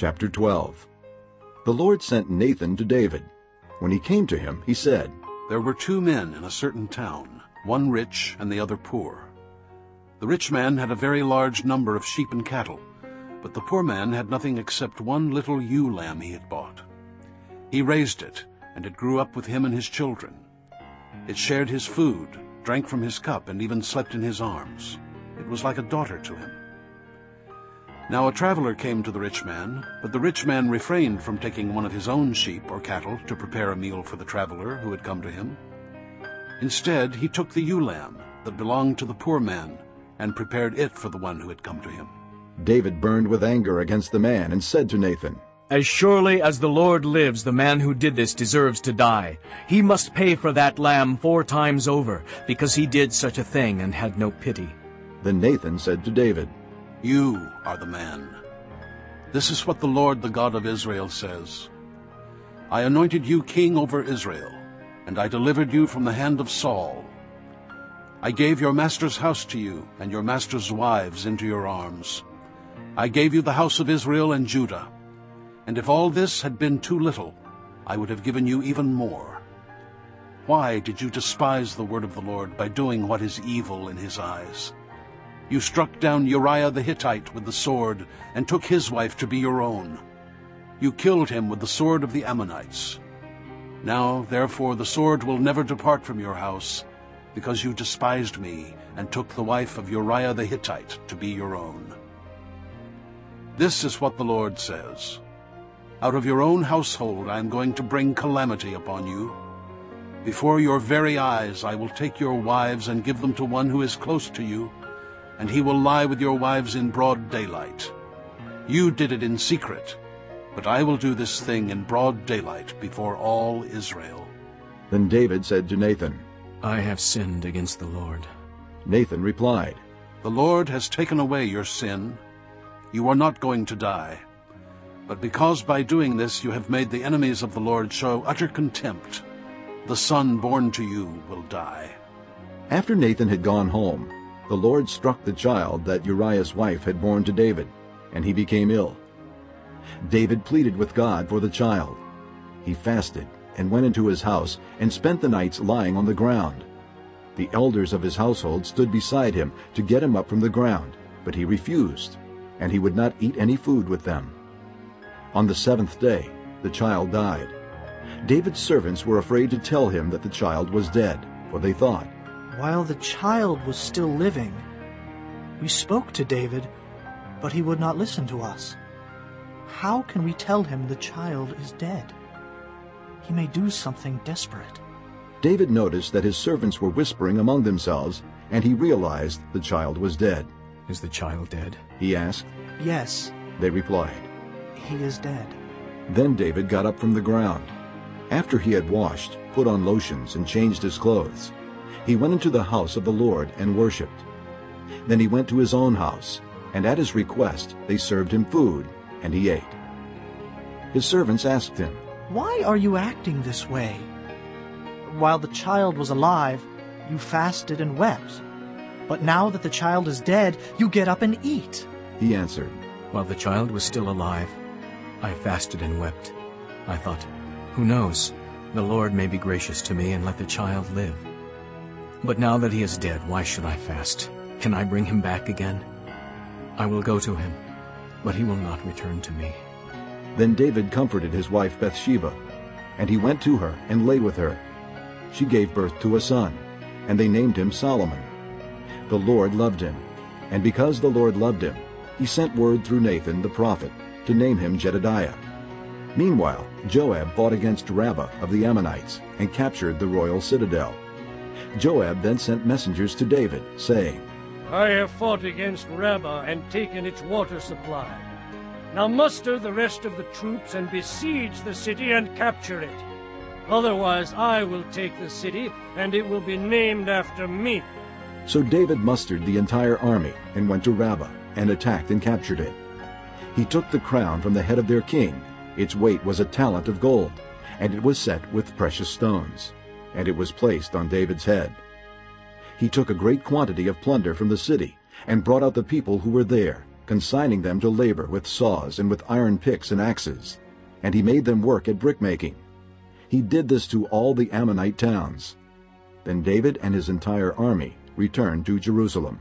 Chapter 12 The Lord sent Nathan to David. When he came to him, he said, There were two men in a certain town, one rich and the other poor. The rich man had a very large number of sheep and cattle, but the poor man had nothing except one little ewe lamb he had bought. He raised it, and it grew up with him and his children. It shared his food, drank from his cup, and even slept in his arms. It was like a daughter to him. Now a traveler came to the rich man, but the rich man refrained from taking one of his own sheep or cattle to prepare a meal for the traveler who had come to him. Instead, he took the ewe lamb that belonged to the poor man and prepared it for the one who had come to him. David burned with anger against the man and said to Nathan, As surely as the Lord lives, the man who did this deserves to die. He must pay for that lamb four times over, because he did such a thing and had no pity. Then Nathan said to David, You are the man. This is what the Lord, the God of Israel, says. I anointed you king over Israel, and I delivered you from the hand of Saul. I gave your master's house to you, and your master's wives into your arms. I gave you the house of Israel and Judah. And if all this had been too little, I would have given you even more. Why did you despise the word of the Lord by doing what is evil in his eyes? You struck down Uriah the Hittite with the sword and took his wife to be your own. You killed him with the sword of the Ammonites. Now, therefore, the sword will never depart from your house, because you despised me and took the wife of Uriah the Hittite to be your own. This is what the Lord says. Out of your own household I am going to bring calamity upon you. Before your very eyes I will take your wives and give them to one who is close to you, and he will lie with your wives in broad daylight. You did it in secret, but I will do this thing in broad daylight before all Israel. Then David said to Nathan, I have sinned against the Lord. Nathan replied, The Lord has taken away your sin. You are not going to die. But because by doing this you have made the enemies of the Lord show utter contempt, the son born to you will die. After Nathan had gone home, the Lord struck the child that Uriah's wife had borne to David, and he became ill. David pleaded with God for the child. He fasted and went into his house and spent the nights lying on the ground. The elders of his household stood beside him to get him up from the ground, but he refused, and he would not eat any food with them. On the seventh day, the child died. David's servants were afraid to tell him that the child was dead, for they thought, while the child was still living, we spoke to David, but he would not listen to us. How can we tell him the child is dead? He may do something desperate. David noticed that his servants were whispering among themselves, and he realized the child was dead. Is the child dead? He asked. Yes. They replied. He is dead. Then David got up from the ground. After he had washed, put on lotions, and changed his clothes, he went into the house of the Lord and worshipped. Then he went to his own house, and at his request they served him food, and he ate. His servants asked him, Why are you acting this way? While the child was alive, you fasted and wept. But now that the child is dead, you get up and eat. He answered, While the child was still alive, I fasted and wept. I thought, Who knows? The Lord may be gracious to me and let the child live. But now that he is dead, why should I fast? Can I bring him back again? I will go to him, but he will not return to me. Then David comforted his wife Bathsheba, and he went to her and lay with her. She gave birth to a son, and they named him Solomon. The Lord loved him, and because the Lord loved him, he sent word through Nathan the prophet to name him Jedidiah. Meanwhile, Joab fought against Rabbah of the Ammonites and captured the royal citadel. Joab then sent messengers to David, saying, I have fought against Rabbah and taken its water supply. Now muster the rest of the troops and besiege the city and capture it. Otherwise I will take the city, and it will be named after me. So David mustered the entire army and went to Rabbah and attacked and captured it. He took the crown from the head of their king. Its weight was a talent of gold, and it was set with precious stones and it was placed on David's head. He took a great quantity of plunder from the city, and brought out the people who were there, consigning them to labor with saws and with iron picks and axes, and he made them work at brickmaking. He did this to all the Ammonite towns. Then David and his entire army returned to Jerusalem.